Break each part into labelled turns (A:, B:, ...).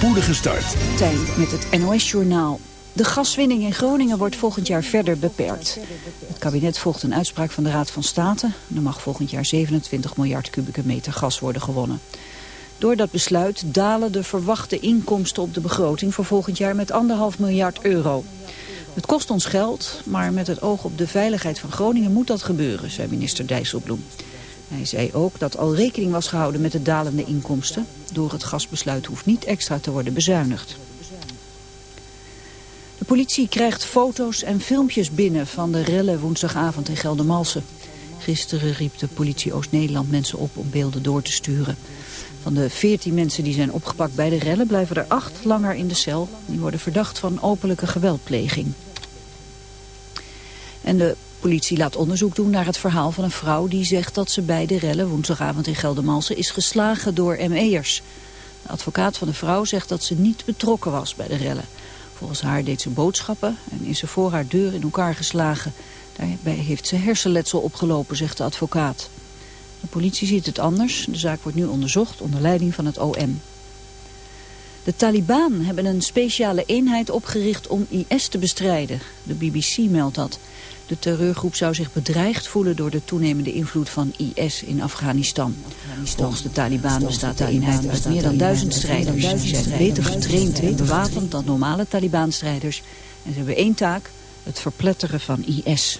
A: spoedige start.
B: Tijn met het NOS-journaal. De gaswinning in Groningen wordt volgend jaar verder beperkt. Het kabinet volgt een uitspraak van de Raad van State. Er mag volgend jaar 27 miljard kubieke meter gas worden gewonnen. Door dat besluit dalen de verwachte inkomsten op de begroting voor volgend jaar met anderhalf miljard euro. Het kost ons geld, maar met het oog op de veiligheid van Groningen moet dat gebeuren, zei minister Dijsselbloem. Hij zei ook dat al rekening was gehouden met de dalende inkomsten. Door het gasbesluit hoeft niet extra te worden bezuinigd. De politie krijgt foto's en filmpjes binnen van de rellen woensdagavond in Geldermalsen. Gisteren riep de politie Oost-Nederland mensen op om beelden door te sturen. Van de 14 mensen die zijn opgepakt bij de rellen blijven er acht langer in de cel. Die worden verdacht van openlijke geweldpleging. En de politie laat onderzoek doen naar het verhaal van een vrouw die zegt dat ze bij de rellen woensdagavond in Geldermalsen is geslagen door ME'ers. De advocaat van de vrouw zegt dat ze niet betrokken was bij de rellen. Volgens haar deed ze boodschappen en is ze voor haar deur in elkaar geslagen. Daarbij heeft ze hersenletsel opgelopen, zegt de advocaat. De politie ziet het anders. De zaak wordt nu onderzocht onder leiding van het OM. De Taliban hebben een speciale eenheid opgericht om IS te bestrijden. De BBC meldt dat. De terreurgroep zou zich bedreigd voelen door de toenemende invloed van IS in Afghanistan. Volgens de Taliban bestaat de eenheid uit meer dan duizend strijders. Die zijn beter getraind en bewapend dan normale Taliban-strijders. En ze hebben één taak, het verpletteren van IS.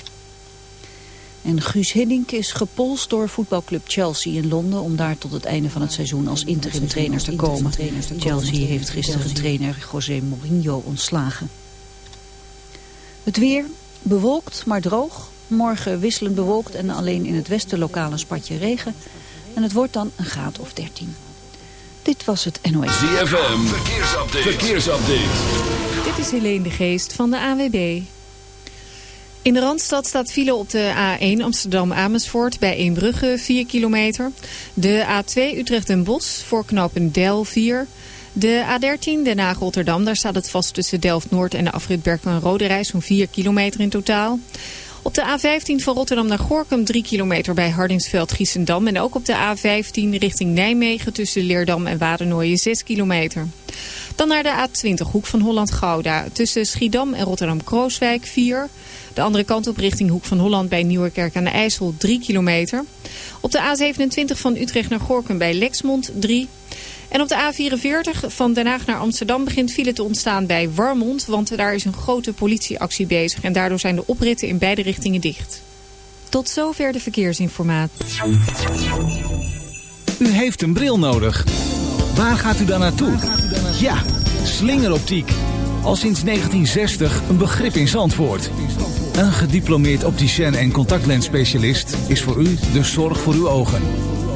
B: En Guus Hiddink is gepolst door voetbalclub Chelsea in Londen... om daar tot het einde van het seizoen als interim trainer te komen. Chelsea heeft gisteren trainer José Mourinho ontslagen. Het weer, bewolkt maar droog. Morgen wisselend bewolkt en alleen in het westen lokaal een spatje regen. En het wordt dan een graad of 13. Dit was het NOS.
A: ZFM, verkeersupdate. verkeersupdate.
C: Dit is Helene de Geest van de AWB. In de Randstad staat file op de A1 Amsterdam-Amersfoort bij Eembrugge 4 kilometer. De A2 Utrecht en Bos voor knooppunt Del 4. De A13 Den Haag-Rotterdam, daar staat het vast tussen Delft-Noord en de afrit Berkel en Rode Reis, zo'n 4 kilometer in totaal. Op de A15 van Rotterdam naar Gorkum 3 kilometer bij Hardingsveld-Giessendam. En ook op de A15 richting Nijmegen tussen Leerdam en Wadernooien 6 kilometer. Dan naar de A20 Hoek van Holland-Gouda tussen Schiedam en Rotterdam-Krooswijk 4 de andere kant op richting Hoek van Holland bij Nieuwerkerk aan de IJssel 3 kilometer. Op de A27 van Utrecht naar Gorkum bij Lexmond 3. En op de A44 van Den Haag naar Amsterdam begint file te ontstaan bij Warmond. Want daar is een grote politieactie bezig. En daardoor zijn de opritten in beide richtingen dicht. Tot zover de verkeersinformatie.
A: U heeft een bril nodig. Waar gaat u dan naartoe? Ja, slingeroptiek. Al sinds 1960 een begrip in Zandvoort. Een gediplomeerd opticien en contactlensspecialist is voor u de zorg voor uw ogen.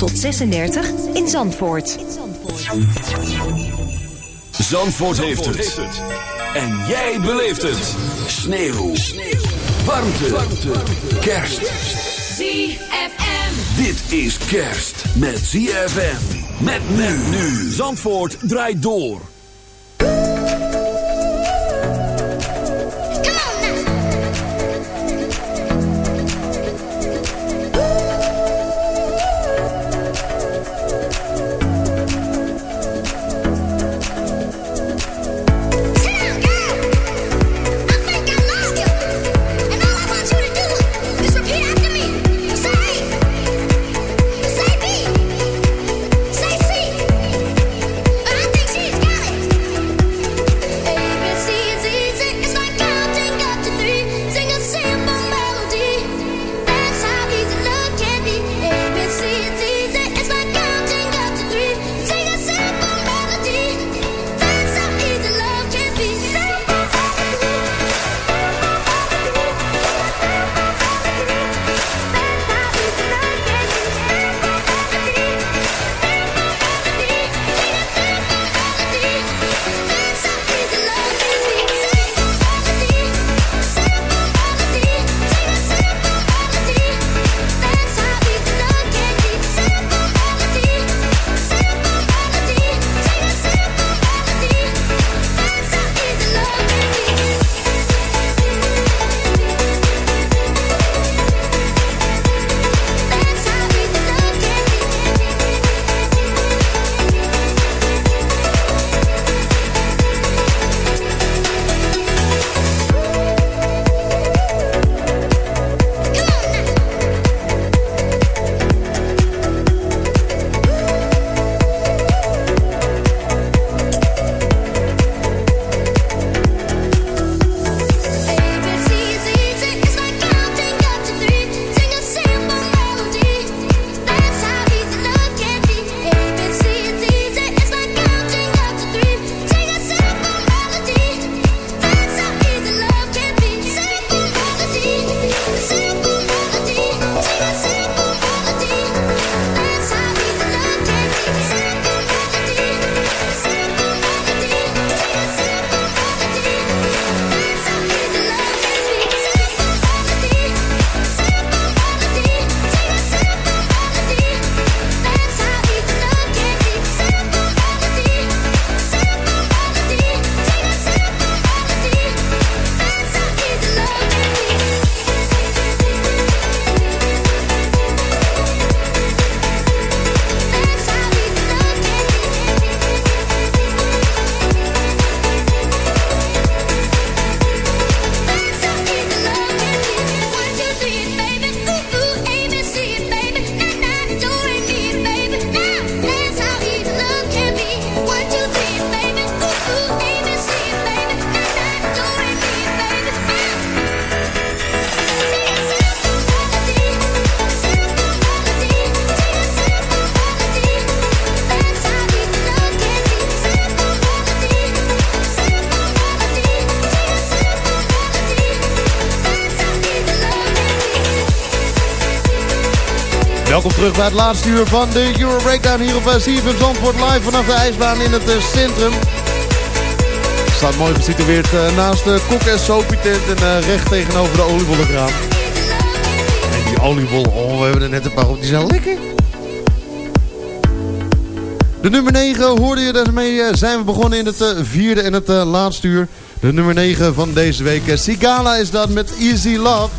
D: tot 36 in Zandvoort.
A: Zandvoort heeft het. En jij beleeft het. Sneeuw. Warmte. Warmte. Kerst.
E: ZFM.
A: Dit is kerst met ZFM. Met men nu. Zandvoort draait door.
E: Terug bij het laatste uur van de Euro Breakdown hier op eh, CFM Zandvoort live vanaf de ijsbaan in het uh, centrum. Staat mooi gesitueerd uh, naast de kok- en sopietent en recht tegenover de oliebollenkraam. En die oliebollen, oh we hebben er net een paar op, die zijn lekker. De nummer 9 hoorde je daarmee zijn we begonnen in het vierde en het laatste uur. De nummer 9 van deze week. Sigala is dat met Easy Love.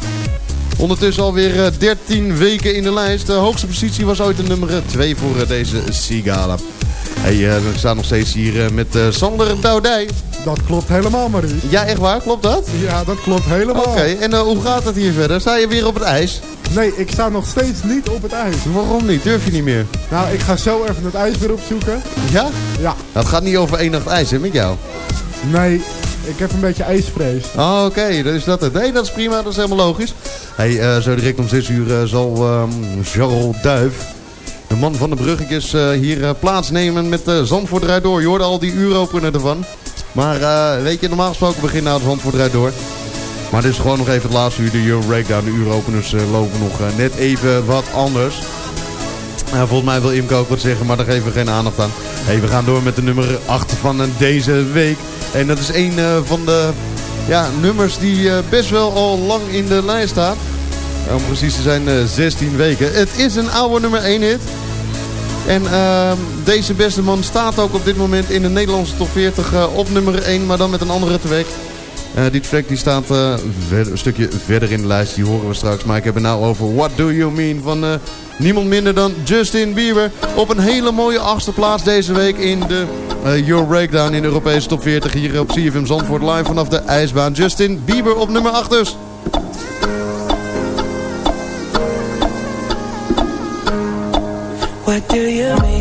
E: Ondertussen alweer 13 weken in de lijst. De hoogste positie was ooit de nummer 2 voor deze Sigala. Hey, we staan nog steeds hier met Sander Doudij.
F: Dat klopt helemaal, Marie.
E: Ja, echt waar? Klopt dat?
F: Ja, dat klopt helemaal.
E: Oké, en hoe gaat het hier verder? Sta je weer op het ijs?
F: Nee, ik sta nog steeds niet op het ijs.
E: Waarom niet? Durf je niet meer?
F: Nou, ik ga zo even het ijs weer opzoeken.
E: Ja?
F: Ja.
E: Dat gaat niet over één nacht ijs, hè, met jou?
F: Nee, ik heb een beetje ijsvrees.
E: Oh, oké. Okay. Dat is dat het. Nee, dat is prima. Dat is helemaal logisch. Hey, uh, zo direct om 6 uur uh, zal um, Charles Duif, de man van de bruggetjes, uh, hier plaatsnemen met Zandvoort eruit door. Je hoorde al die uuropener ervan. Maar weet je, normaal gesproken begint nou Zandvoort eruit door. Maar dit is gewoon nog even het laatste uur. De Euro Breakdown. De uuropeners lopen nog net even wat anders. Volgens mij wil Imco ook wat zeggen, maar daar geven we geen aandacht aan. Hey, we gaan door met de nummer 8 van deze week. En dat is een van de ja, nummers die uh, best wel al lang in de lijst staat. Om precies te zijn uh, 16 weken. Het is een oude nummer 1 hit. En ehm, deze beste man staat ook op dit moment in de Nederlandse top 40 eh, op nummer 1. Maar dan met een andere track. Die track die staat verder, een stukje verder in de lijst. Die horen we straks. Maar ik heb het nou over What Do You Mean van niemand minder dan Justin Bieber. Op een hele mooie achtste plaats deze week in de uh, Euro Breakdown in de Europese top 40. Hier op CFM Zandvoort live vanaf de ijsbaan. Justin Bieber op nummer 8 dus.
G: What do you mean?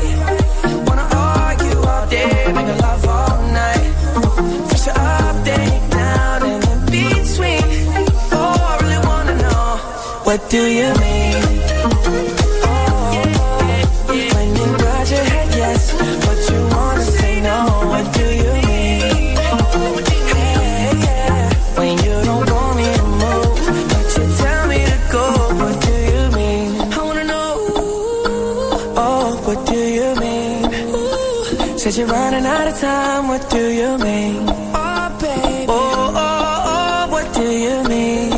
G: Make love all night. Down, and in between. Oh, I really wanna know, what do you mean? You're running out of time. What do you mean? Oh, baby. Oh, oh, oh, what do you mean?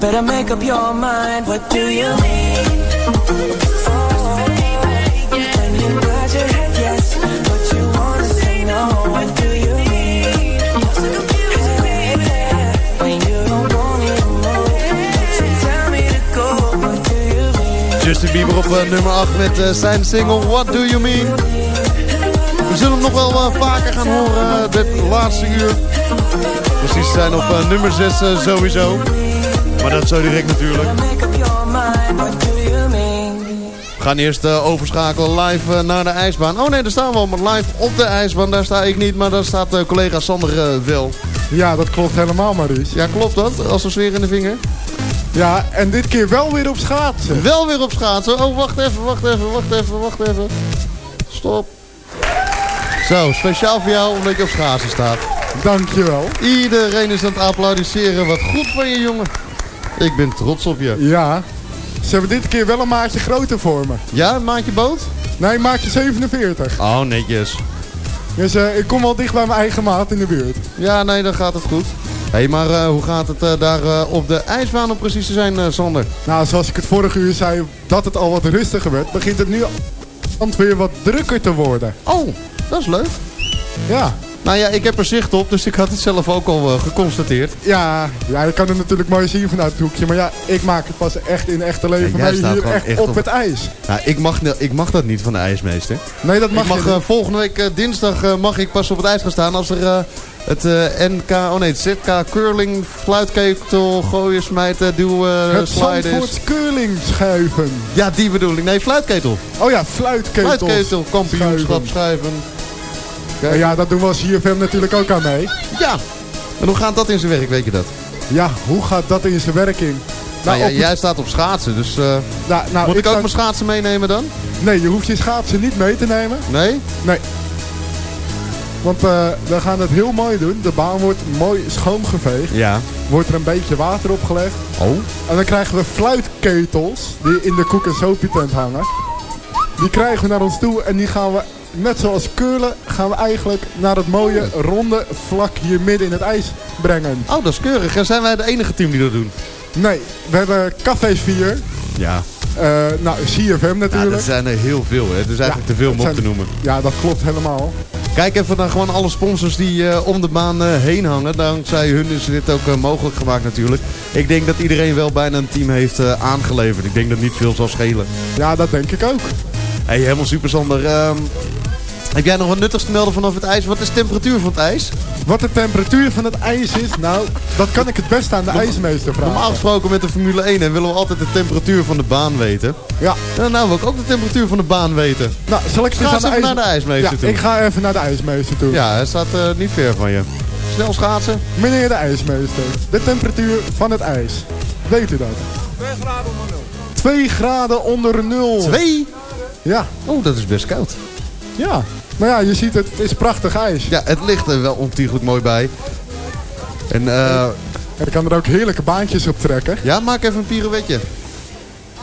G: Better make up your mind. What do you mean? Oh, when you nod your head yes, but you wanna say no. What do you mean? Hey, yeah, when you don't want me to move, but you tell me to go. What do you mean?
E: Justin Bieber op uh, nummer 8 met uh, zijn single What Do You Mean? We zullen hem nog wel eh, vaker gaan horen dit laatste uur. Precies zijn op eh, nummer 6 eh, sowieso. Maar dat zo direct natuurlijk. We gaan eerst eh, overschakelen live eh, naar de ijsbaan. Oh nee, daar staan we al, maar live op de ijsbaan. Daar sta ik niet, maar daar staat eh, collega Sander eh, wel.
F: Ja, dat klopt helemaal, Maurice.
E: Ja, klopt dat? Als een sfeer in de vinger.
F: Ja, en dit keer wel weer op schaatsen.
E: Wel weer op schaatsen. Oh, wacht even, wacht even, wacht even, wacht even. Stop. Zo, speciaal voor jou omdat je op schaatsen staat.
F: Dankjewel.
E: Iedereen is aan het applaudisseren. Wat goed van je, jongen. Ik ben trots op je.
F: Ja, ze hebben dit keer wel een maatje groter voor me.
E: Ja, een maatje boot?
F: Nee, maatje 47.
E: Oh, netjes.
F: Dus eh, ik kom wel dicht bij mijn eigen maat in de buurt.
E: Ja, nee, dan gaat het goed. Hé, hey, maar eh, hoe gaat het eh, daar op de ijsbaan om precies te zijn, Sander?
F: Nou, zoals ik het vorige uur zei, dat het al wat rustiger werd, begint het nu al weer wat drukker te worden.
E: Oh, dat is leuk.
F: Ja,
E: Nou ja, ik heb er zicht op, dus ik had het zelf ook al eh, geconstateerd.
F: ja, ja, je kan het natuurlijk mooi zien vanuit het hoekje. Maar ja, ik maak het pas echt in echte leven
E: Ja,
F: mee
E: staat
F: hier
E: gewoon
F: echt,
E: echt
F: op,
E: op-
F: het ijs.
E: Nou, ik mag, ik mag dat niet van de ijsmeester.
F: Nee, dat mag,
E: ik mag
F: je
E: eh,
F: niet.
E: volgende week eh, dinsdag mag ik pas op het ijs gaan staan als er het NK, oh nee, het ZK curling, fluitketel, gooien, smijten, duwen,
F: het
E: sliden is.
F: Zandvoorts curling schuiven.
E: Ja, die bedoel ik. Nee, fluitketel.
F: Oh ja, fluitketels.
E: Fluitketel, kampioenschap,
F: Schuiven.
E: schuiven.
F: Ja, ja, dat doen we als CFM natuurlijk ook aan mee.
E: Ja. En hoe gaat dat in zijn werk, weet je dat?
F: Ja, hoe gaat dat in zijn werking?
E: Nou, ja,
F: op het-
E: jij staat op schaatsen, dus eh,
F: nou, nou,
E: moet ik, ook mijn schaatsen meenemen dan?
F: Nee, je hoeft je schaatsen niet mee te nemen.
E: Nee?
F: Nee. Want eh, we gaan het heel mooi doen. De baan wordt mooi schoongeveegd.
E: Ja.
F: Wordt er een beetje water opgelegd.
E: Oh.
F: En dan krijgen we fluitketels die in de koek- en sopietent hangen. Die krijgen we naar ons toe en die gaan we, net zoals keulen, gaan we eigenlijk naar het mooie ronde vlak hier midden in het ijs brengen.
E: Oh, dat is keurig. En zijn wij de enige team die dat doen?
F: Nee, we hebben Cafés 4.
E: Ja.
F: eh, nou, CFM
E: Ja,
F: natuurlijk.
E: dat zijn er heel veel, hè. Het is eigenlijk te veel om op te noemen.
F: Ja, dat klopt helemaal.
E: Kijk even naar gewoon alle sponsors die eh, om de baan eh, heen hangen. Dankzij hun is dit ook mogelijk gemaakt natuurlijk. Ik denk dat iedereen wel bijna een team heeft aangeleverd. Ik denk dat niet veel zal schelen.
F: Ja, dat denk ik ook.
E: Hey, helemaal super Sander. Heb jij nog wat nuttigs te melden vanaf het ijs? Wat is de temperatuur van het ijs?
F: Wat de temperatuur van het ijs is, nou, dat kan ik het best aan de ijsmeester vragen.
E: Normaal gesproken met de Formule 1 en willen we altijd de temperatuur van de baan weten.
F: Ja,
E: En nou wil ik ook de temperatuur van de baan weten.
F: nou, zal ik
E: Ga
F: eens
E: eens
F: aan de
E: even naar de ijsmeester
F: Ja,
E: toe.
F: ik ga even naar de ijsmeester toe.
E: Ja, hij staat eh, niet ver van je. Snel schaatsen.
F: Meneer de ijsmeester, de temperatuur van het ijs. Weet u dat? 2 graden onder nul. 2 graden onder nul.
E: Twee?
F: Ja,
E: Oh, dat is best koud.
F: Ja. Maar ja, je ziet het, het is prachtig ijs.
E: Ja, het ligt er wel ontiegelijk mooi bij. En eh,
F: En ik kan er ook heerlijke baantjes op trekken.
E: ja, maak even een pirouetje.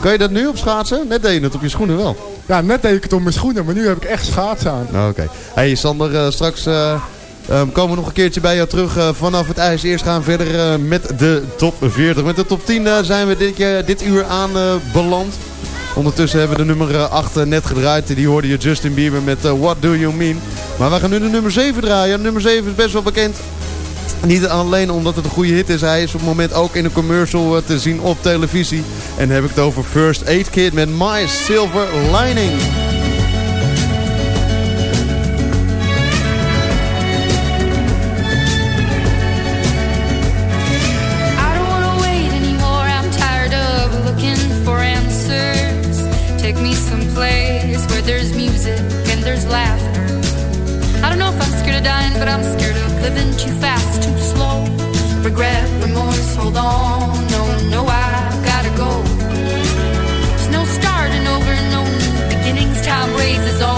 E: Kan je dat nu op schaatsen? Net deed je het op je schoenen wel.
F: Ja, net deed ik het om mijn schoenen, maar nu heb ik echt schaatsen aan.
E: Nou, Oké. Hey Sander, eh, straks eh, ehm, komen we nog een keertje bij jou terug vanaf het ijs. Eerst gaan we verder met de top 40. Met de top 10 eh, zijn we dit, dit uur aan beland. Ondertussen hebben we de nummer 8 net gedraaid. Die hoorde je Justin Bieber met eh, What Do You Mean. Maar we gaan nu de nummer 7 draaien. Nummer 7 is best wel bekend. Niet alleen omdat het een goede hit is. Hij is op het moment ook in een commercial eh, te zien op televisie. En heb ik het over First Aid Kit met My Silver Lining.
H: Music and there's laughter. I don't know if I'm scared of dying, but I'm scared of living too fast, too slow. Regret, remorse, hold on. No, no, I gotta go. There's no starting over, no new beginnings. Time raises on.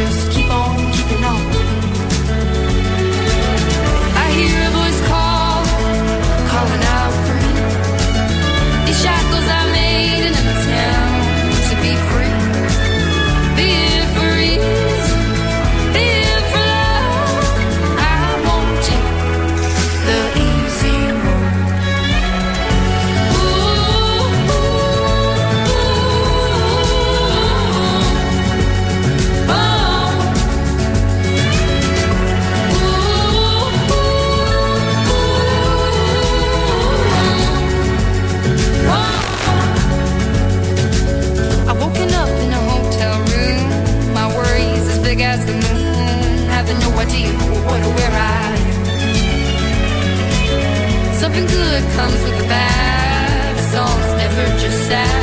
H: Just something good comes with the bad. Songs never just sad.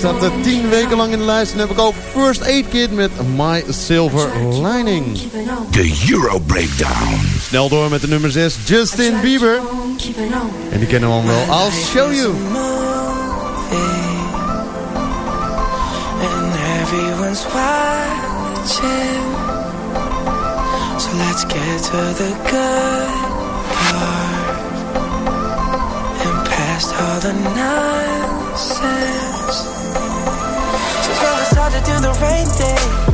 E: staat er eh, tien weken lang in de lijst. En heb ik ook First Aid Kid met My Silver Lining.
I: De Euro Breakdown.
E: Snel door met de nummer 6, Justin Bieber. En die kennen we allemaal wel. I'll show you.
G: And everyone's watching. So let's get to the good part. And past all the nonsense. To do the right thing.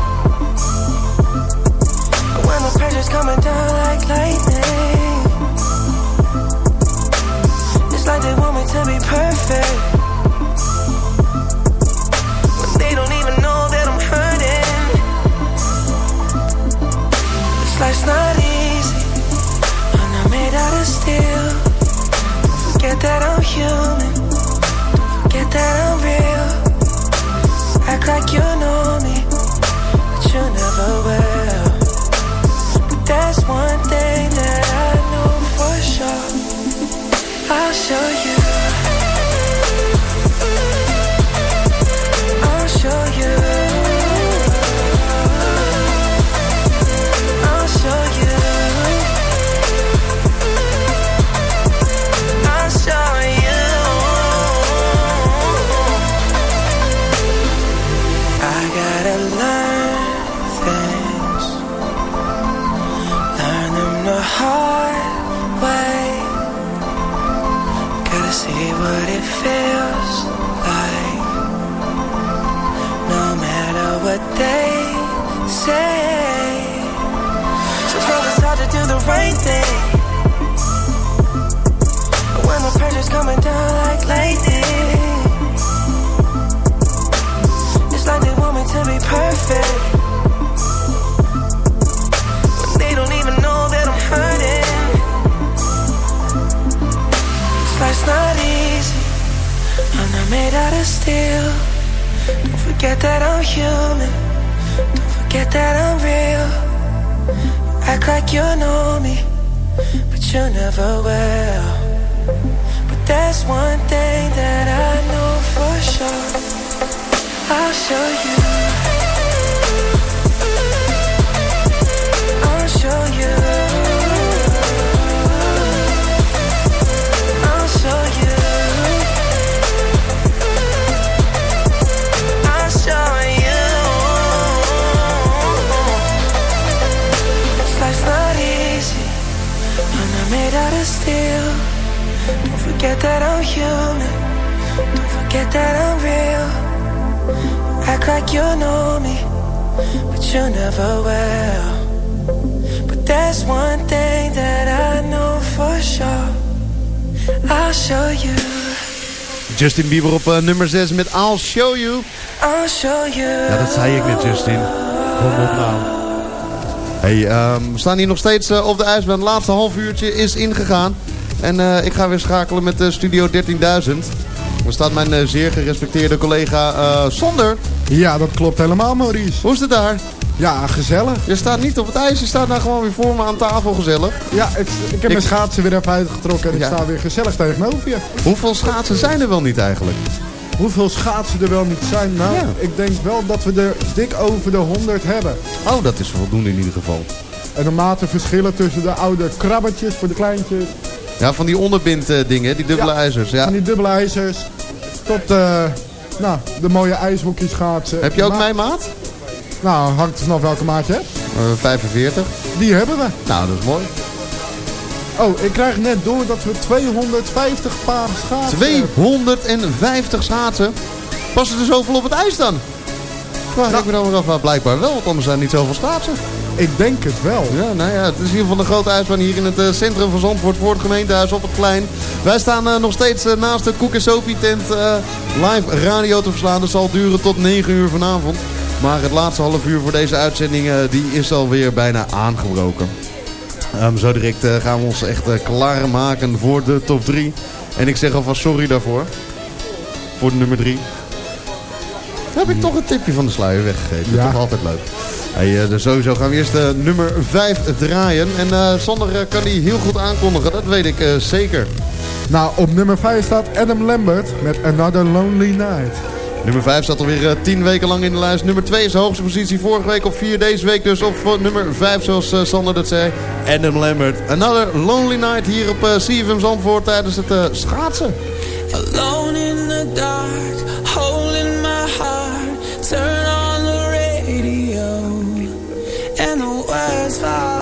G: There's one thing that I know for sure. I'll show you. you know me, but you never will. But there's one thing that I know for sure. I'll show you.
E: Justin Bieber op uh, nummer 6 met I'll Show You.
G: I'll show you.
E: Ja, dat zei ik net, Justin. Kom op nou. Hey, um, we staan hier nog steeds eh, op de ijsbaan. Het laatste half uurtje is ingegaan. En uh, ik ga weer schakelen met de Studio 13.000. Er staat mijn eh, zeer gerespecteerde collega eh Sander.
F: Ja, dat klopt helemaal, Maurice.
E: Hoe is het daar?
F: Ja, gezellig.
E: Je staat niet op het ijs, je staat daar gewoon weer voor me aan tafel gezellig.
F: Ja, ik, ik heb
E: Ik-
F: mijn schaatsen weer even uitgetrokken en
E: Ja.
F: ik sta weer gezellig tegenover je.
E: Hoeveel schaatsen zijn er wel niet eigenlijk?
F: Hoeveel schaatsen er wel niet zijn? Nou,
E: Ja.
F: ik denk wel dat we er dik over de 100 hebben.
E: Oh, dat is voldoende in ieder geval.
F: En de mate verschillen tussen de oude krabbetjes voor de kleintjes,
E: Ja, van die onderbind eh, dingen, die dubbele
F: Ja.
E: ijzers. Ja.
F: van die dubbele ijzers, tot eh, nou, de mooie ijshockey schaatsen.
E: Heb je ook mijn maat?
F: Nou, hangt vanaf welke maat je hebt.
E: Eh, 45.
F: Die hebben we.
E: Nou, dat is mooi.
F: Oh, ik krijg net door dat we 250 paar schaatsen hebben.
E: 250 schaatsen. Passen er zoveel op het ijs dan? Vraag
F: Nou.
E: ik me dan weer af, maar blijkbaar wel, want anders zijn er niet zoveel schaatsen.
F: Ik denk het wel.
E: Ja, nou ja, het is in ieder geval een grote ijsbaan hier in het eh, centrum van Zandvoort voor het gemeentehuis op het plein. Wij staan eh, nog steeds eh, naast de Koek en Sopie tent live radio te verslaan. Dat zal duren tot 9 uur vanavond. Maar het laatste half uur voor deze uitzending die is alweer bijna aangebroken. Ehm, zo direct gaan we ons echt klaarmaken voor de top 3. En ik zeg alvast sorry daarvoor. Voor de nummer 3. Heb ik toch een tipje van de sluier weggegeven.
F: Ja.
E: Toch altijd leuk. Hey, eh, dus sowieso gaan we eerst eh, nummer 5 draaien. En eh Sander kan die heel goed aankondigen, dat weet ik eh, zeker.
F: Nou, op nummer 5 staat Adam Lambert met Another Lonely Night.
E: Nummer 5 staat alweer eh, 10 weken lang in de lijst. Nummer 2 is de hoogste positie vorige week op 4. Deze week dus op nummer 5 zoals eh, Sander dat zei. Adam Lambert. Another Lonely Night hier op CFM Zandvoort tijdens het eh, schaatsen.
G: Alone in the dark, heart. Turn on the radio, and the words fall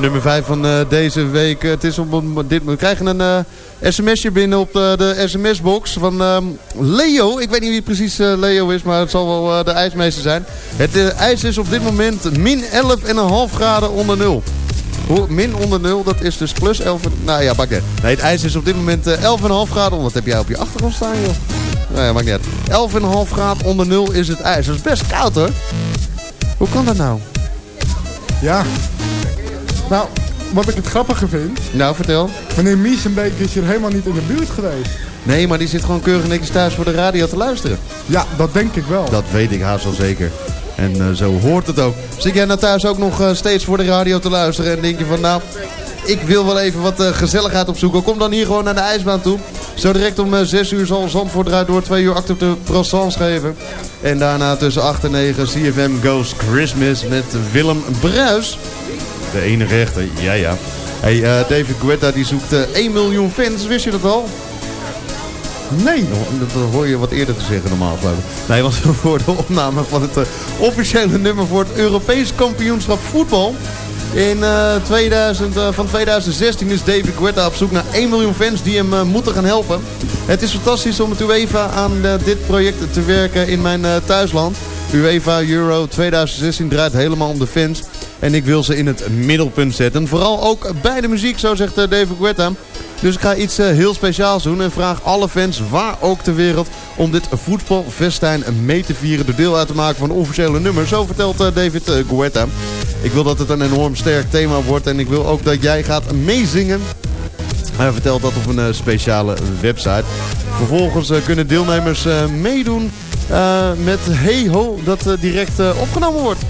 E: Nummer 5 van uh, deze week. Het is op, dit, we krijgen een uh, sms'je binnen op de, de sms-box van um, Leo. Ik weet niet wie precies Leo is, maar het zal wel de ijsmeester zijn. Het ijs is op dit moment min 11,5 graden onder nul. Min onder nul, dat is dus plus 11. Nou ja, bak Nee, het ijs is op dit moment 11,5 graden. Wat heb jij op je achtergrond staan, joh? Nou ja, maakt uit. 11,5 graden onder nul is het ijs. Dat is best koud, hoor. Hoe kan dat nou?
F: Ja. Nou, wat ik het grappige vind...
E: Nou, vertel.
F: Meneer Miesenbeek is hier helemaal niet in de buurt geweest.
E: Nee, maar die zit gewoon keurig netjes thuis voor de radio te luisteren.
F: Ja, dat denk ik wel.
E: Dat weet ik haast wel zeker. En uh, zo hoort het ook. Zit jij nou thuis ook nog uh, steeds voor de radio te luisteren en denk je van nou, ik wil wel even wat uh, gezelligheid opzoeken. Kom dan hier gewoon naar de ijsbaan toe. Zo direct om 6 uur zal Zandvoort eruit door 2 uur acte de Brassans geven. En daarna tussen 8 en 9 CFM Goes Christmas met Willem Bruis. De enige rechter, ja ja. Hey, David Guetta die zoekt 1 miljoen fans, wist je dat al? Nee. Dat hoor je wat eerder te zeggen normaal geloof ik. Nee, want voor de opname van het uh, officiële nummer voor het Europees kampioenschap voetbal. In uh, 2000, uh, van 2016 is David Guetta op zoek naar 1 miljoen fans die hem moeten gaan helpen. Het is fantastisch om met UEFA aan dit project te werken in mijn thuisland. UEFA Euro 2016 draait helemaal om de fans. En ik wil ze in het middelpunt zetten. Vooral ook bij de muziek, zo zegt David Guetta. Dus ik ga iets uh, heel speciaals doen en vraag alle fans, waar ook ter wereld, om dit voetbalfestijn mee te vieren. Door deel uit te maken van officiële nummer. Zo vertelt uh, David Guetta. Ik wil dat het een enorm sterk thema wordt en ik wil ook dat jij gaat meezingen. Hij vertelt dat op een speciale website. Vervolgens kunnen deelnemers meedoen met Hey Ho, dat direct opgenomen wordt.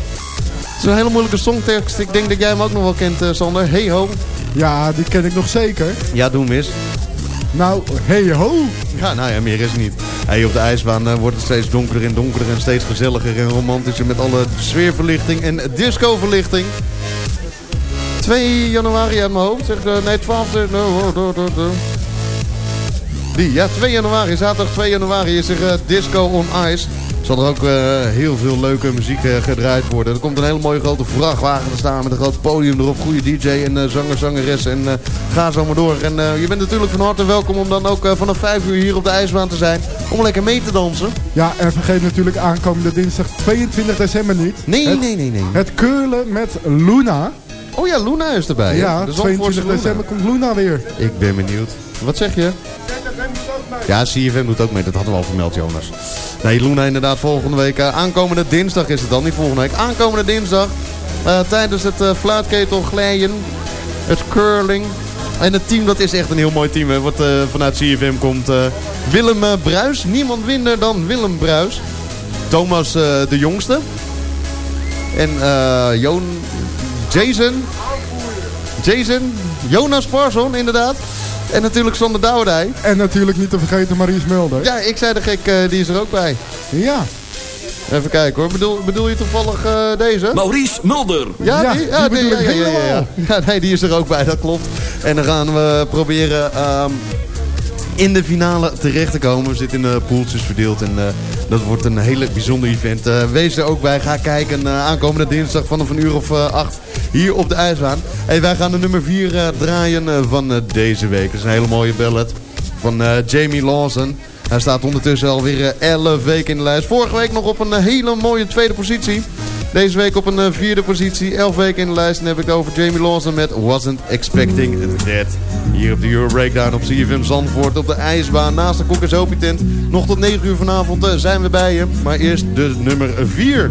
E: Het is een hele moeilijke songtekst. Ik denk dat jij hem ook nog wel kent, Sander. Hey Ho.
F: Ja, die ken ik nog zeker.
E: Ja, doe hem eens.
F: Nou, hey ho.
E: Ja, nou ja, meer is niet. Hey, op de ijsbaan uh, wordt het steeds donkerder en donkerder en steeds gezelliger en romantischer met alle sfeerverlichting en discoverlichting. 2 januari uit mijn hoofd, zeg uh, nee 12. No, do, do, do. Die, ja, 2 januari, zaterdag 2 januari is er uh, Disco on Ice zal er ook uh, heel veel leuke muziek uh, gedraaid worden. Er komt een hele mooie grote vrachtwagen te staan met een groot podium erop. Goede DJ en uh, zanger, zangeres en ga zo maar door. En je bent natuurlijk van harte welkom om dan ook vanaf 5 uur hier op de ijsbaan te zijn. Om lekker mee te dansen.
F: Ja, en vergeet natuurlijk aankomende dinsdag 22 december niet.
E: Nee, nee, nee, nee.
F: Het keulen met Luna.
E: Oh ja, Luna is erbij.
F: Ja, 22 december komt Luna weer.
E: Ik ben benieuwd. Wat zeg je? Ja, CFM doet ook mee. Dat hadden we al vermeld, Jonas. Nee, Luna inderdaad volgende week. Uh, aankomende dinsdag is het dan, niet volgende week. Aankomende dinsdag uh, tijdens het uh, fluitketel glijden. Het curling. En het team, dat is echt een heel mooi team. Wat vanuit CFM komt. Willem Bruis. Niemand minder dan Willem Bruis. Thomas de jongste. En Joon... Jason. Jason. Jonas Parson, inderdaad. En natuurlijk Sander Douwdij.
F: En natuurlijk niet te vergeten Maries Mulder.
E: Ja, ik zei de gek, uh, die is er ook bij.
F: Ja.
E: Even kijken hoor. Bedoel, bedoel je toevallig uh, deze?
I: Maurice Mulder.
E: Ja,
F: ja
E: die?
F: Ja, die
E: ja, ja, ja, ja, ja, ja. nee, die is er ook bij, dat klopt. En dan gaan we proberen um, in de finale terecht te komen. We zitten in de poeltjes verdeeld en uh, dat wordt een hele bijzonder event. Uh, wees er ook bij. Ga kijken uh, aankomende dinsdag vanaf een uur of acht hier op de ijsbaan. Wij gaan de nummer 4 draaien van deze week. Dat is een hele mooie ballad van Jamie Lawson. Hij staat ondertussen alweer 11 weken in de lijst. Vorige week nog op een hele mooie tweede positie. Deze week op een vierde positie. 11 weken in de lijst. En heb ik het over Jamie Lawson met Wasn't Expecting That. Hier op de Euro Breakdown op CFM Zandvoort op de ijsbaan naast de Kokkers tent. Nog tot 9 uur vanavond zijn we bij je. Maar eerst de nummer 4.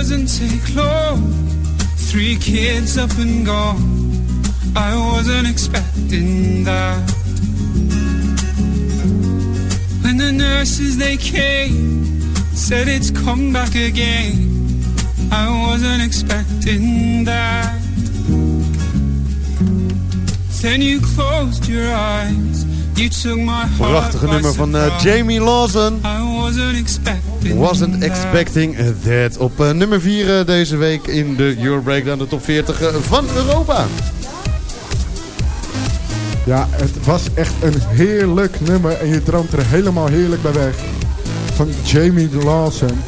J: Doesn't take long. Three kids up and gone. I wasn't expecting that. When the nurses they came, said it's come back again. I wasn't expecting that. Then you closed your eyes. You took my heart
E: Prachtige nummer van
J: surprise.
E: Jamie Lawson.
J: I wasn't expecting
E: Wasn't expecting that. Op eh, nummer 4 deze week in de Euro Breakdown, de top 40 eh, van Europa.
F: Ja, het was echt een heerlijk nummer en je droomt er helemaal heerlijk bij weg. Van Jamie Lawson.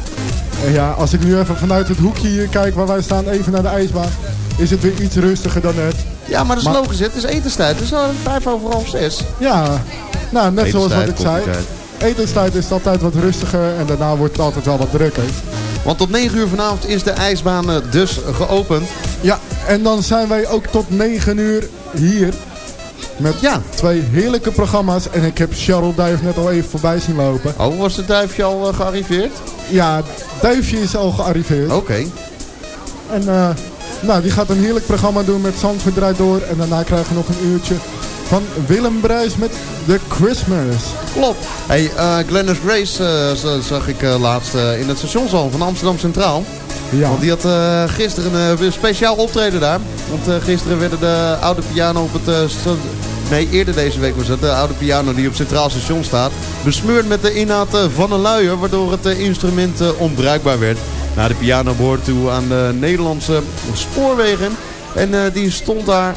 F: En ja, als ik nu even vanuit het hoekje hier kijk waar wij staan, even naar de ijsbaan, is het weer iets rustiger dan net.
E: Ja, maar dat is
F: Maar-
E: logisch. Het is etenstijd. Het is al vijf over half zes.
F: Ja, nou net zoals wat ik zei. Etenstijd is het altijd wat rustiger en daarna wordt het altijd wel wat drukker.
E: Want tot 9 uur vanavond is de ijsbaan eh, dus geopend.
F: Ja, en dan zijn wij ook tot 9 uur hier. Met
E: Ja.
F: twee heerlijke programma's. En ik heb Charles Duif net al even voorbij zien lopen.
E: Oh, was het duifje al eh, gearriveerd?
F: Ja, Duifje is al gearriveerd.
E: Oké.
F: En eh, nou, die gaat een heerlijk programma doen met Zandvoort draait door. En daarna krijgen we nog een uurtje van Willem Bruis met The Christmas.
E: Klopt. Hey, eh Glennis Grace eh, zag ik eh, laatst in het stationshal van Amsterdam Centraal.
F: Ja,
E: Want die had gisteren een speciaal optreden daar. Want gisteren werden de oude piano op het... nee, eerder deze week was het. De oude piano die op Centraal Station staat. Besmeurd met de inhoud van een luier. Waardoor het instrument onbruikbaar werd. Nou, de piano behoort toe aan de Nederlandse spoorwegen. En die stond daar...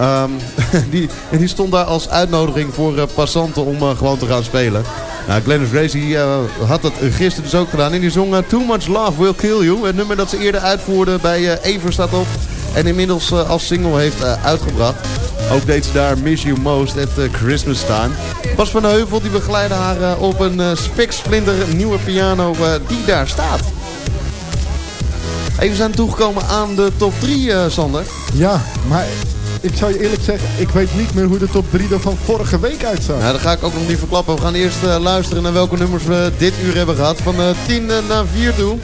E: Ehm, die, en die stond daar als uitnodiging voor eh, passanten om eh, gewoon te gaan spelen. Nou, Glennis Grace eh, had dat gisteren dus ook gedaan. En die zong Too Much Love Will Kill You. Het nummer dat ze eerder uitvoerde bij Ever staat op. En inmiddels als single heeft uitgebracht. Ook deed ze daar Miss You Most at Christmas Time. Bas van Heuvel die begeleidde haar op een spiksplinter nieuwe piano die daar staat. We zijn toegekomen aan de top 3, eh, Sander.
F: ja, maar ik zou je eerlijk zeggen, ik weet niet meer hoe de top 3 er van vorige week uitzag.
E: Nou, dat ga ik ook nog niet verklappen. We gaan eerst eh, luisteren naar welke nummers we dit uur hebben gehad. Van eh 10 naar 4 toe.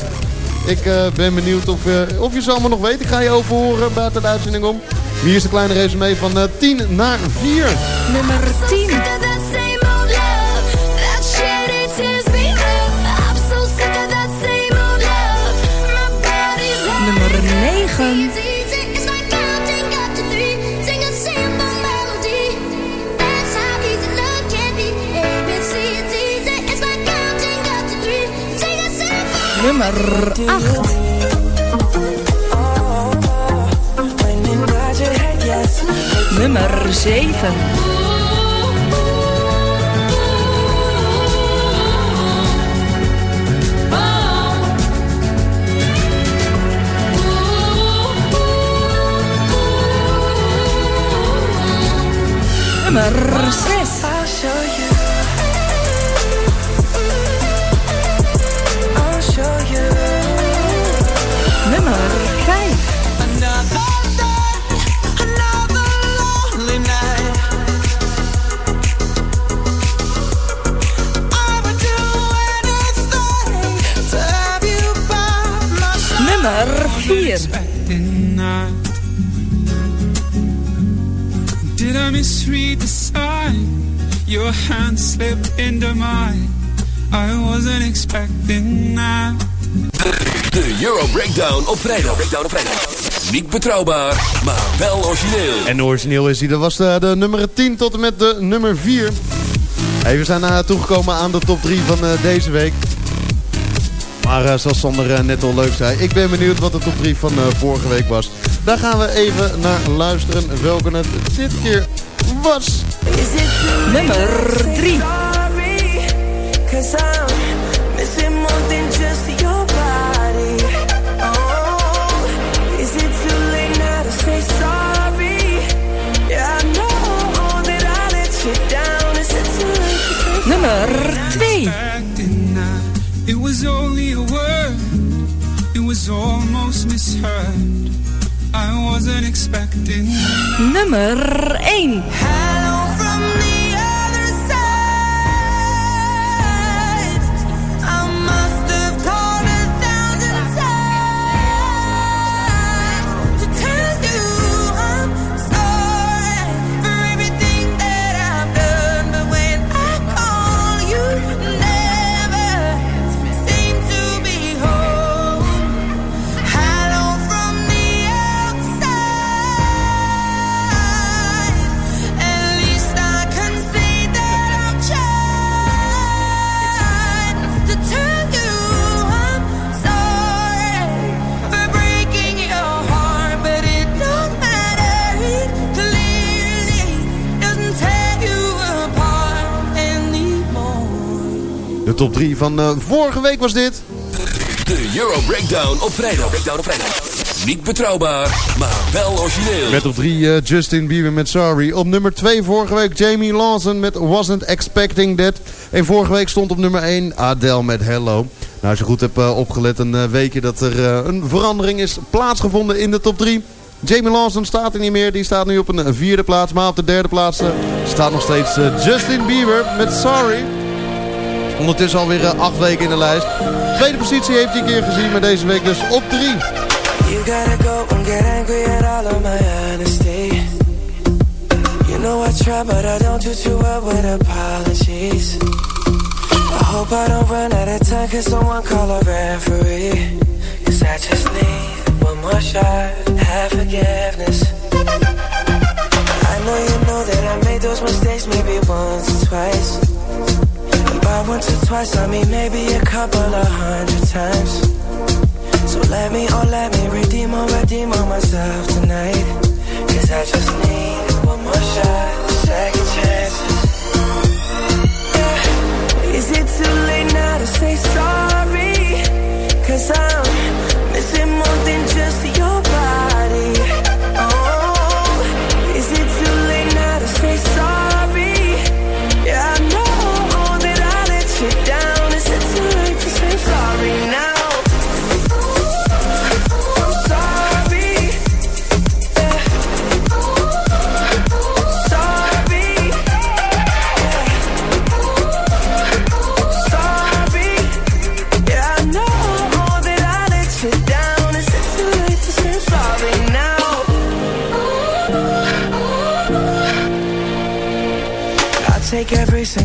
E: Ik eh, ben benieuwd of, eh, of je ze allemaal nog weet. Ik ga je overhoren buiten de uitzending om. Hier is de kleine resume van eh 10 naar 4.
C: Nummer 10. Nummer 9. nummer 8. Nummer 7.
B: Nummer 6. Nummer 4.
J: expecting that. Did I misread the sign? Your hand slipped into mine. I wasn't expecting that.
I: De Euro Breakdown op vrijdag. Breakdown op vrijdag. Niet betrouwbaar, maar wel origineel.
E: En origineel is hij. Dat was de, de nummer 10 tot en met de nummer 4. Hey, we zijn uh, toegekomen aan de top 3 van uh, deze week. Maar uh, zoals Sander net al leuk zei, ik ben benieuwd wat de top 3 van vorige week was. Daar gaan we even naar luisteren welke het dit keer was.
B: Nummer 3.
J: Was only a word. It was almost misheard. I wasn't expecting
B: Nummer 1.
G: Hello
E: top 3 van uh, vorige week was dit.
I: De Euro Breakdown op vrijdag. Breakdown op vrijdag. Niet betrouwbaar, maar wel origineel.
E: Met op 3 uh, Justin Bieber met Sorry. Op nummer 2 vorige week Jamie Lawson met Wasn't Expecting That. En vorige week stond op nummer 1 Adele met Hello. Nou, als je goed hebt uh, opgelet, dan uh, weet je dat er een verandering is plaatsgevonden in de top 3. Jamie Lawson staat er niet meer. Die staat nu op een vierde plaats. Maar op de derde plaats staat nog steeds Justin Bieber met Sorry. Ondertussen alweer acht weken in de lijst. Tweede positie heeft hij een keer gezien, maar deze week dus op 3.
G: You gotta go and get angry at all of my honesty. You know I try, but I don't do too well with apologies. I hope I don't run out of time, cause someone call a referee. Cause I just need one more shot, have forgiveness. I know you know that I made those mistakes maybe once or twice. By once or twice, I mean maybe a couple of hundred times. So let me, oh let me redeem or redeem on myself tonight Cause I just need one more shot, second chances yeah. Is it too late now to say sorry? Cause I'm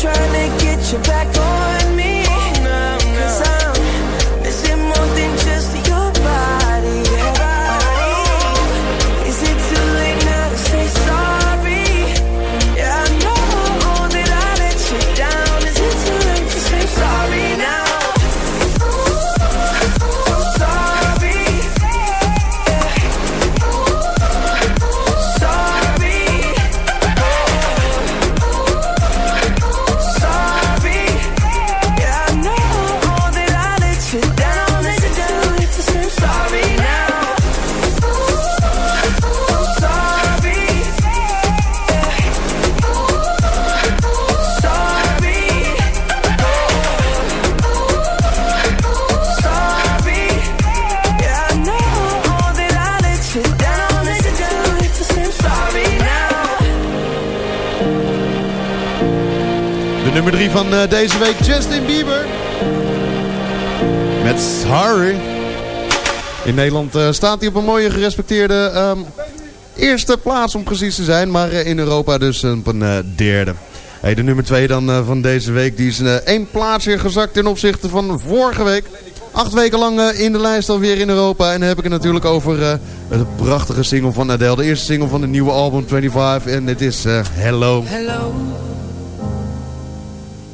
G: trying to get you back
E: nummer 3 van uh, deze week, Justin Bieber. Met Sorry. In Nederland uh, staat hij op een mooie gerespecteerde um, eerste plaats om precies te zijn. Maar uh, in Europa dus op een derde. Hey, de nummer 2 dan van deze week. Die is één plaats weer gezakt ten opzichte van vorige week. Acht weken lang in de lijst alweer in Europa. En dan heb ik het natuurlijk over uh, de prachtige single van Adele. De eerste single van de nieuwe album 25. En dit is Hello.
G: Hello.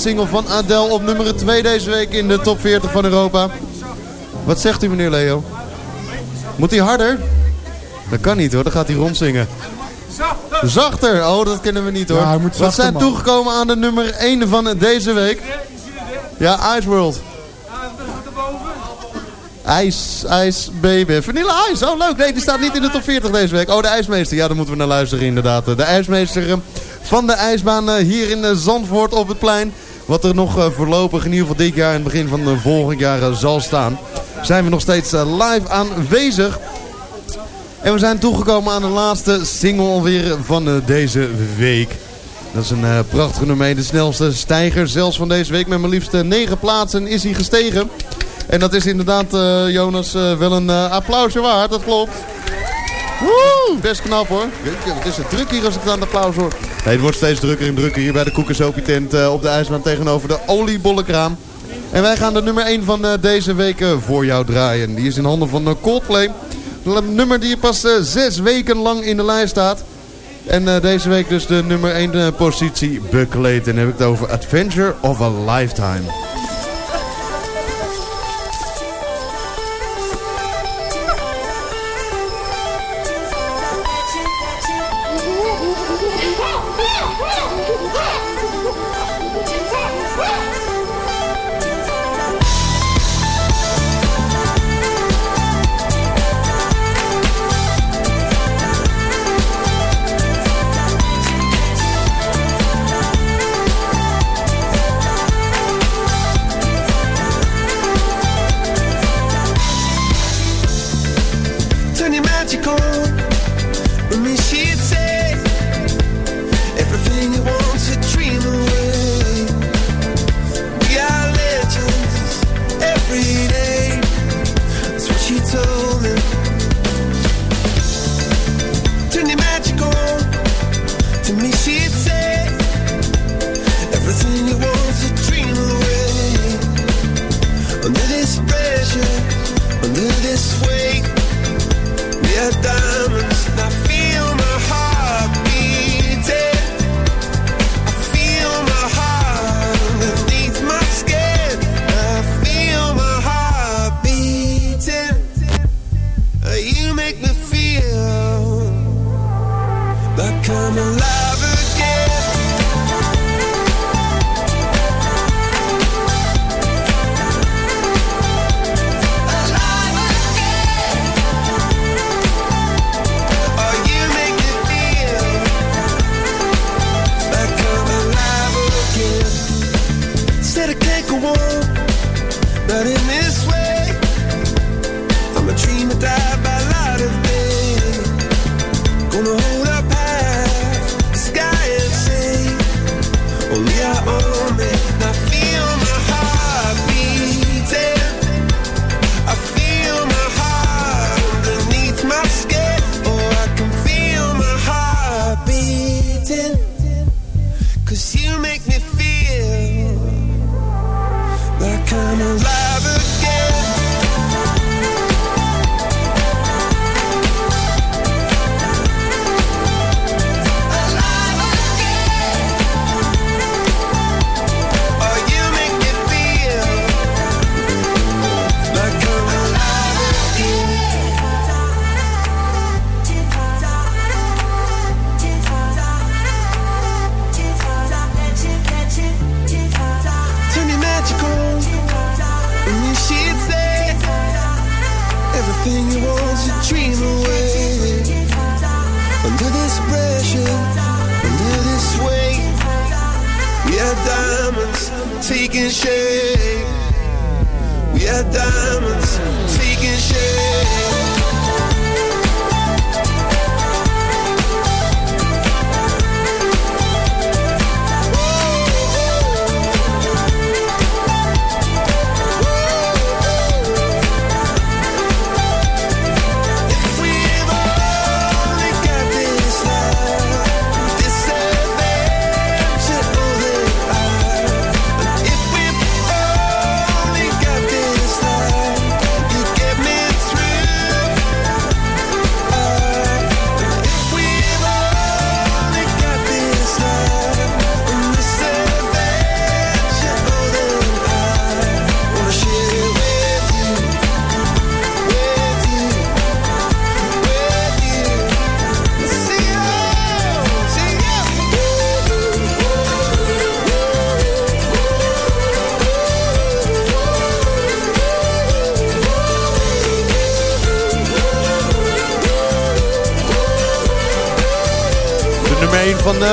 E: single van Adele op nummer 2 deze week in de top 40 van Europa. Wat zegt u meneer Leo? Moet hij harder? Dat kan niet hoor, dan gaat hij rondzingen. Zachter! Oh, dat kennen we niet hoor.
F: Ja,
E: We zijn
F: man.
E: toegekomen aan de nummer 1 van deze week. Ja, Ice World. IJs, ijs, baby. Vanilla ijs. Oh, leuk. Nee, die staat niet in de top 40 deze week. Oh, de ijsmeester. Ja, daar moeten we naar luisteren inderdaad. De ijsmeester eh, van de ijsbaan eh, hier in eh, Zandvoort op het plein. Wat er nog eh, voorlopig in ieder geval dit jaar en begin van eh, volgend jaar eh, zal staan. Zijn we nog steeds live aanwezig. En we zijn toegekomen aan de laatste single alweer van deze week. Dat is een prachtige nummer 1. De snelste stijger zelfs van deze week. Met maar liefst eh, 9 plaatsen is hij gestegen. En dat is inderdaad, Jonas, wel een applausje waard. Dat klopt. Woe, best knap hoor. Wat is het druk hier als ik aan het applaus hoor. Nee, het wordt steeds drukker en drukker hier bij de Koekensopie tent eh, op de ijsbaan tegenover de oliebollenkraam. En wij gaan de nummer 1 van eh, deze week voor jou draaien. Die is in handen van eh, Coldplay. Een nummer die pas zes weken lang in de lijst staat. En deze week dus de nummer 1 eh, positie bekleed. En dan heb ik het over Adventure of a Lifetime.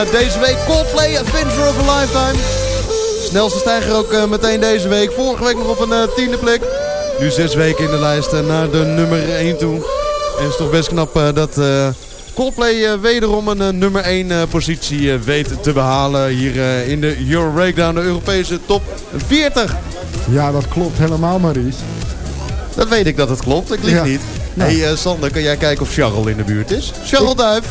E: Deze week. Coldplay, Adventure of a Lifetime. Snelste stijger ook uh, meteen deze week. Vorige week nog op een uh, tiende plek. Nu zes weken in de lijst naar de nummer 1 toe. En het is toch best knap dat Coldplay wederom een nummer 1 positie weet te behalen. Hier in de Euro Breakdown, de Europese top 40.
F: Ja, dat klopt helemaal Maurice.
E: Dat weet ik dat het klopt, ik lieg ja. niet. Hey, Sander, kan jij kijken of Charles in de buurt is? Charles Duif.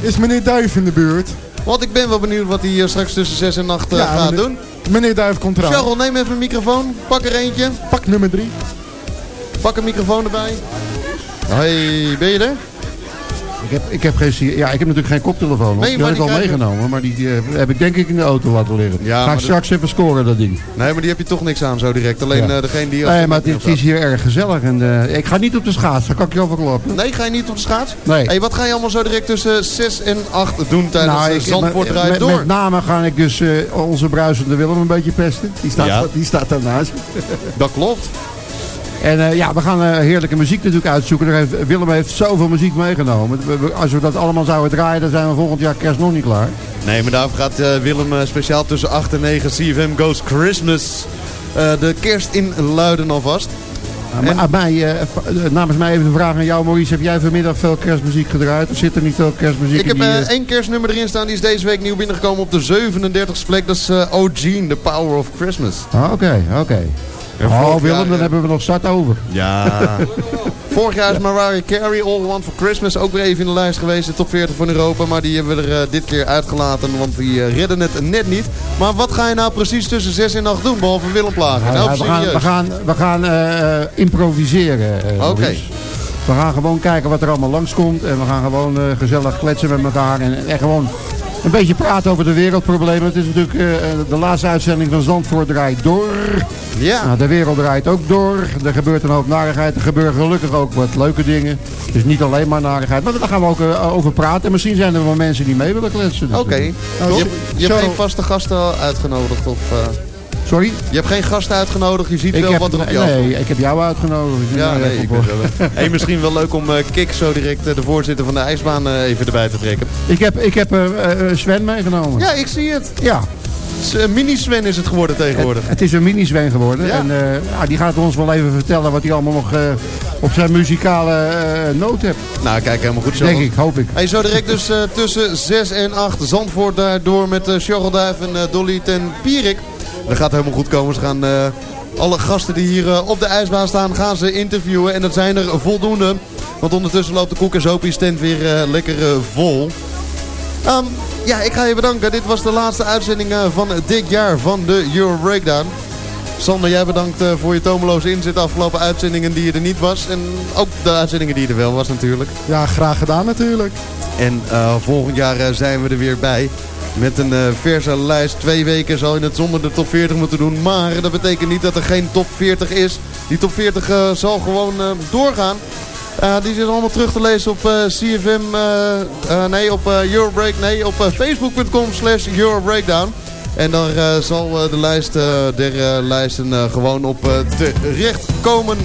F: Is meneer Duif in de buurt?
E: Want ik ben wel benieuwd wat hij straks tussen 6 en 8 ja, gaat doen.
F: Meneer Duif komt eraan.
E: Charles, neem even een microfoon. Pak er eentje.
F: Pak nummer 3.
E: Pak een microfoon erbij. Hey, ben je er?
K: Ik heb, ik heb, geen, ja, ik heb natuurlijk geen koptelefoon. Nee, die heb ik al meegenomen, maar die, heb ik denk ik in de auto laten liggen. Ja, Ga ik straks even scoren, dat ding.
E: Nee, maar die heb je toch niks aan zo direct. Alleen ja. uh, degene die...
K: Nee, maar het is hier erg gezellig. En, uh, ik ga niet op de schaats, daar kan ik je over kloppen.
E: Nee, ga je niet op de schaats?
K: Nee.
E: Hey, wat ga je allemaal zo direct tussen 6 en 8 doen tijdens nou, de Zandvoort Draait Door?
K: Met name ga ik dus uh, onze bruisende Willem een beetje pesten. Die staat, ja. die staat daarnaast.
E: Dat klopt.
K: En uh, ja, we gaan uh, heerlijke muziek natuurlijk uitzoeken. Heeft, Willem heeft zoveel muziek meegenomen. Als we dat allemaal zouden draaien, dan zijn we volgend jaar kerst nog niet klaar.
E: Nee, maar daarvoor gaat uh, Willem speciaal tussen 8 en 9 CFM Goes Christmas. de kerst in Luiden alvast.
K: En... Maar, mij, namens mij even een vraag aan jou, Maurice. Heb jij vanmiddag veel kerstmuziek gedraaid? Of zit er niet veel kerstmuziek
E: Ik heb die, één kerstnummer erin staan. Die is deze week nieuw binnengekomen op de 37e plek. Dat is O. Gene, The Power of Christmas.
K: Ah, oké, oké. Oh Willem, dan hebben we nog start over.
E: Ja. Vorig jaar is Mariah Carey All One for Christmas ook weer even in de lijst geweest. De top 40 van Europa. Maar die hebben we er uh, dit keer uitgelaten. Want die uh, redden het net niet. Maar wat ga je nou precies tussen 6 en 8 doen? Behalve Willem plagen. Nou,
K: ja, we, gaan, we, gaan, we gaan uh, improviseren.
E: Oké. Okay.
K: We gaan gewoon kijken wat er allemaal langskomt. En we gaan gewoon gezellig kletsen met elkaar. En, en gewoon een beetje praten over de wereldproblemen. Het is natuurlijk uh, de laatste uitzending van Zandvoort draait door.
E: Ja.
K: Nou, de wereld draait ook door. Er gebeurt een hoop narigheid. Er gebeuren gelukkig ook wat leuke dingen. Dus niet alleen maar narigheid. Maar daar gaan we ook uh, over praten. En misschien zijn er wel mensen die mee willen kletsen.
E: Dus, Oké. Okay. Nou, je, je hebt geen vaste gasten uitgenodigd? Of.
K: Sorry?
E: Je hebt geen gasten uitgenodigd, je ziet ik wel
K: heb,
E: wat er op
K: jou Nee, ik heb jou uitgenodigd.
E: Ja, nee, ik ben wel. hey, misschien wel leuk om uh, Kik zo direct uh, de voorzitter van de ijsbaan uh, even erbij te trekken.
K: Ik heb, ik heb Sven meegenomen.
E: Ja, ik zie het.
K: Ja.
E: Mini-Sven is het geworden tegenwoordig.
K: Het, het is een mini-Sven geworden. Ja. En ja, die gaat ons wel even vertellen wat hij allemaal nog op zijn muzikale noot heeft.
E: Nou, kijk, helemaal goed zo.
K: Denk ik, hoop ik.
E: Hey, zo direct dus tussen 6 en 8. Zandvoort daardoor met uh, Charles en Dolly ten Pierik. Dat gaat helemaal goed komen. Ze gaan uh, alle gasten die hier uh, op de ijsbaan staan, gaan ze interviewen. En dat zijn er voldoende. Want ondertussen loopt de Koek en Zopie stand weer uh, lekker vol. Um, ja, ik ga je bedanken. Dit was de laatste uitzending van dit jaar van de Euro Breakdown. Sander, jij bedankt voor je tomeloze inzet afgelopen uitzendingen die je er niet was. En ook de uitzendingen die je er wel was natuurlijk.
F: Ja, graag gedaan natuurlijk.
E: En uh, volgend jaar zijn we er weer bij. Met een uh, verse lijst. Twee weken zal je het zonder de top 40 moeten doen. Maar dat betekent niet dat er geen top 40 is. Die top 40 uh, zal gewoon uh, doorgaan. die zit allemaal terug te lezen op CFM, nee op Eurobreak, nee op facebook.com slash Eurobreakdown. En daar zal de lijst der lijsten gewoon op terecht komen.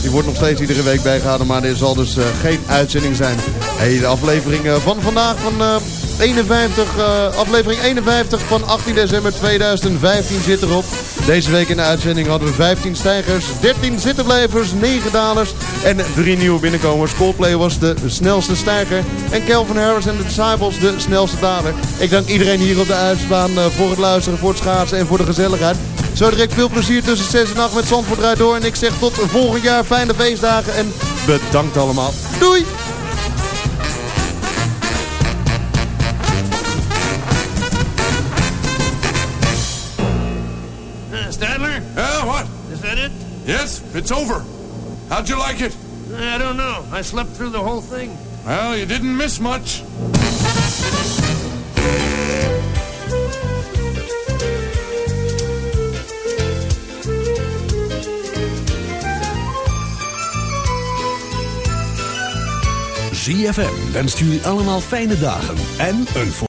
E: Die wordt nog steeds iedere week bijgehouden, maar er zal dus geen uitzending zijn. Hey, de aflevering van vandaag van 51, uh, aflevering 51 van 18 december 2015 zit erop. Deze week in de uitzending hadden we 15 stijgers, 13 zittenblijvers, 9 dalers en 3 nieuwe binnenkomers. Coldplay was de snelste stijger en Calvin Harris en de Disciples de snelste daler. Ik dank iedereen hier op de uitbaan uh, voor het luisteren, voor het schaatsen en voor de gezelligheid. Zo direct veel plezier tussen 6 en 8 met Zandvoort draait door. En ik zeg tot volgend jaar fijne feestdagen en bedankt allemaal. Doei!
L: It's over. How'd you like it?
M: I don't know. I slept through the whole thing.
L: Well, you didn't miss much.
I: ZFM wenst jullie allemaal fijne dagen en een